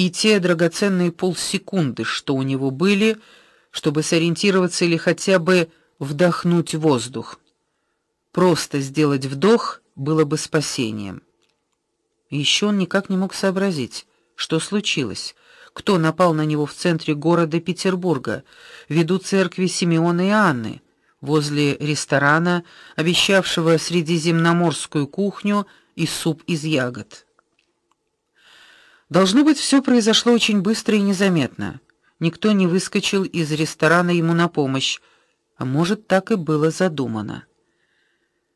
и те драгоценные полсекунды, что у него были, чтобы сориентироваться или хотя бы вдохнуть воздух. Просто сделать вдох было бы спасением. Еще он никак не мог сообразить, что случилось. Кто напал на него в центре города Петербурга, в виду церкви Симеона и Анны, возле ресторана, обещавшего средиземноморскую кухню и суп из ягод. Должно быть, все произошло очень быстро и незаметно. Никто не выскочил из ресторана ему на помощь, а может, так и было задумано.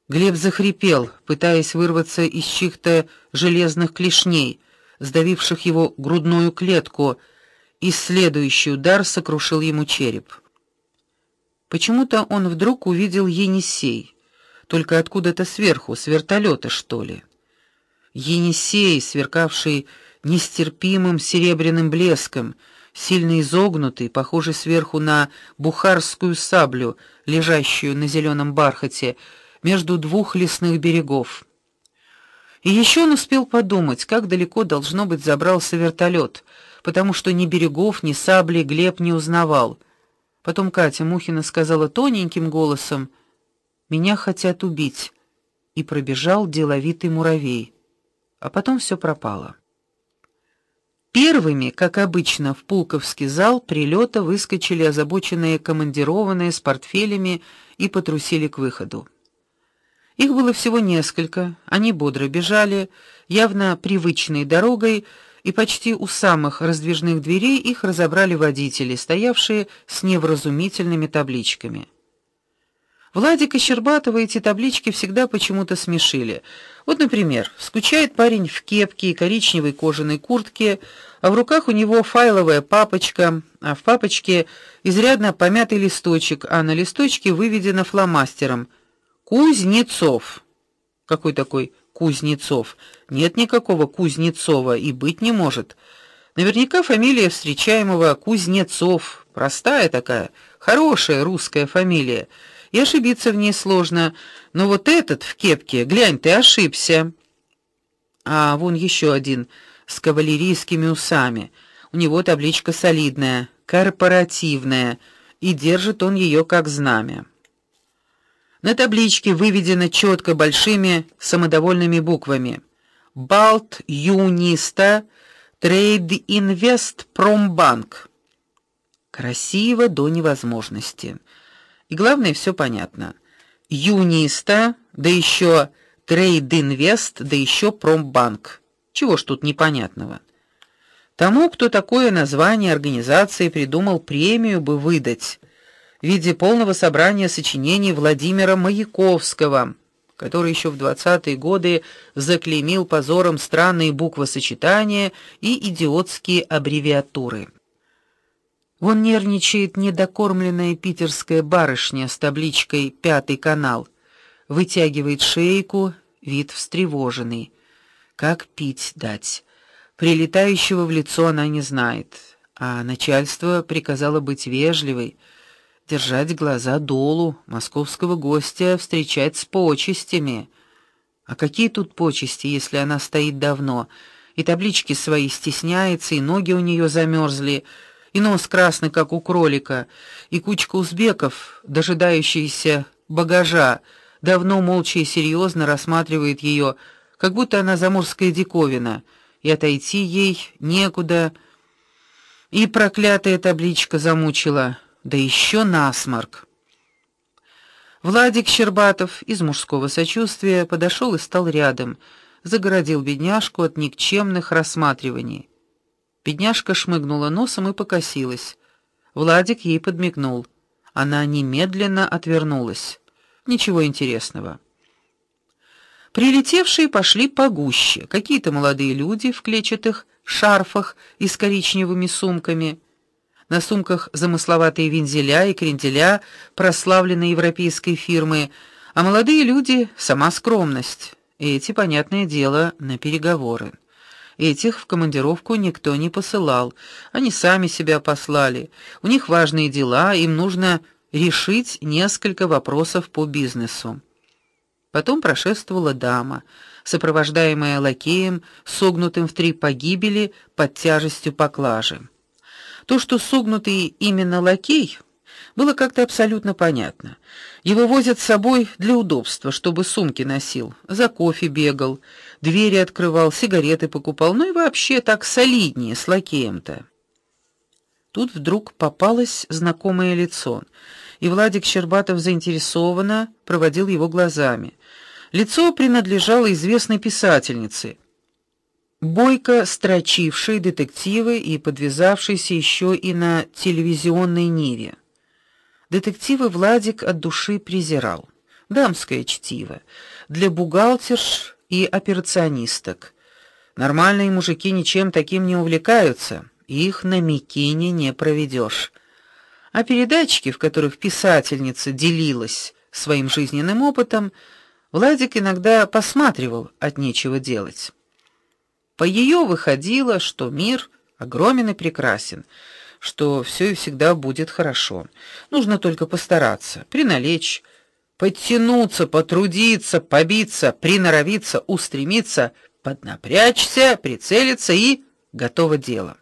Глеб захрипел, пытаясь вырваться из чьих-то железных клешней, сдавивших его грудную клетку, и следующий удар сокрушил ему череп. Почему-то он вдруг увидел Енисей, только откуда-то сверху, с вертолета, что ли. Енисей, сверкавший нестерпимым серебряным блеском, сильно изогнутый, похожий сверху на бухарскую саблю, лежащую на зеленом бархате между двух лесных берегов. И еще он успел подумать, как далеко должно быть забрался вертолет, потому что ни берегов, ни сабли Глеб не узнавал. Потом Катя Мухина сказала тоненьким голосом: "Меня хотят убить". И пробежал деловитый муравей. А потом все пропало. Первыми, как обычно, в Пулковский зал прилета выскочили озабоченные командированные с портфелями и потрусили к выходу. Их было всего несколько. Они бодро бежали, явно привычной дорогой, и почти у самых раздвижных дверей их разобрали водители, стоявшие с невразумительными табличками. Владика Щербатова эти таблички всегда почему-то смешили. Вот, например, скучает парень в кепке и коричневой кожаной куртке, а в руках у него файловая папочка, а в папочке изрядно помятый листочек, а на листочке выведено фломастером Кузнецов. Какой такой Кузнецов? Нет никакого Кузнецова и быть не может. Наверняка фамилия встречаемого Кузнецов, простая такая, хорошая русская фамилия и ошибиться в ней сложно. Но вот этот в кепке, глянь, ты ошибся. А вон еще один с кавалерийскими усами. У него табличка солидная, корпоративная, и держит он ее как знамя. На табличке выведено четко большими самодовольными буквами: Балт Юниста Трейд Инвест Промбанк. Красиво до невозможности. И главное, все понятно. Юниста, да еще Трейд Инвест, да еще Промбанк. Чего ж тут непонятного? Тому, кто такое название организации придумал, премию бы выдать в виде полного собрания сочинений Владимира Маяковского, который еще в 20-е годы заклеймил позором странные буквосочетания и идиотские аббревиатуры. Вон нервничает недокормленная питерская барышня с табличкой «Пятый канал». Вытягивает шейку, вид встревоженный. Как пить дать? Прилетающего в лицо она не знает, а начальство приказало быть вежливой, держать глаза долу, московского гостя встречать с почестями. А какие тут почести, если она стоит давно, и таблички свои стесняется, и ноги у нее замерзли? И нос красный, как у кролика, и кучка узбеков, дожидающиеся багажа, давно молча и серьезно рассматривает ее, как будто она заморская диковина, и отойти ей некуда. И проклятая табличка замучила, да еще насморк. Владик Щербатов из мужского сочувствия подошел и стал рядом, загородил бедняжку от никчемных рассматриваний. Бедняжка шмыгнула носом и покосилась. Владик ей подмигнул. Она немедленно отвернулась. Ничего интересного. Прилетевшие пошли погуще. Какие-то молодые люди в клетчатых шарфах и с коричневыми сумками. На сумках замысловатые вензеля и кренделя прославленной европейской фирмы, а молодые люди сама скромность. Эти, понятное дело, на переговоры. Этих в командировку никто не посылал. Они сами себя послали. У них важные дела, им нужно решить несколько вопросов по бизнесу. Потом прошествовала дама сопровождаемая лакеем, согнутым в три погибели под тяжестью поклажи. То, что согнутый именно лакей, было как-то абсолютно понятно. Его возят с собой для удобства, чтобы сумки носил, за кофе бегал, двери открывал, сигареты покупал, ну и вообще так солиднее с лакеем-то. Тут вдруг попалось знакомое лицо, и Владик Щербатов заинтересованно проводил его глазами. Лицо принадлежало известной писательнице, бойко строчившей детективы и подвязавшейся еще и на телевизионной ниве. Детективы Владик от души презирал. Дамское чтиво для бухгалтерш и операционисток. Нормальные мужики ничем таким не увлекаются, их на Микине не проведешь. А передачки, в которых писательница делилась своим жизненным опытом, Владик иногда посматривал от нечего делать. По ее выходило, что мир огромен и прекрасен, что все и всегда будет хорошо. Нужно только постараться, приналечь, подтянуться, потрудиться, побиться, приноровиться, устремиться, поднапрячься, прицелиться и готово дело.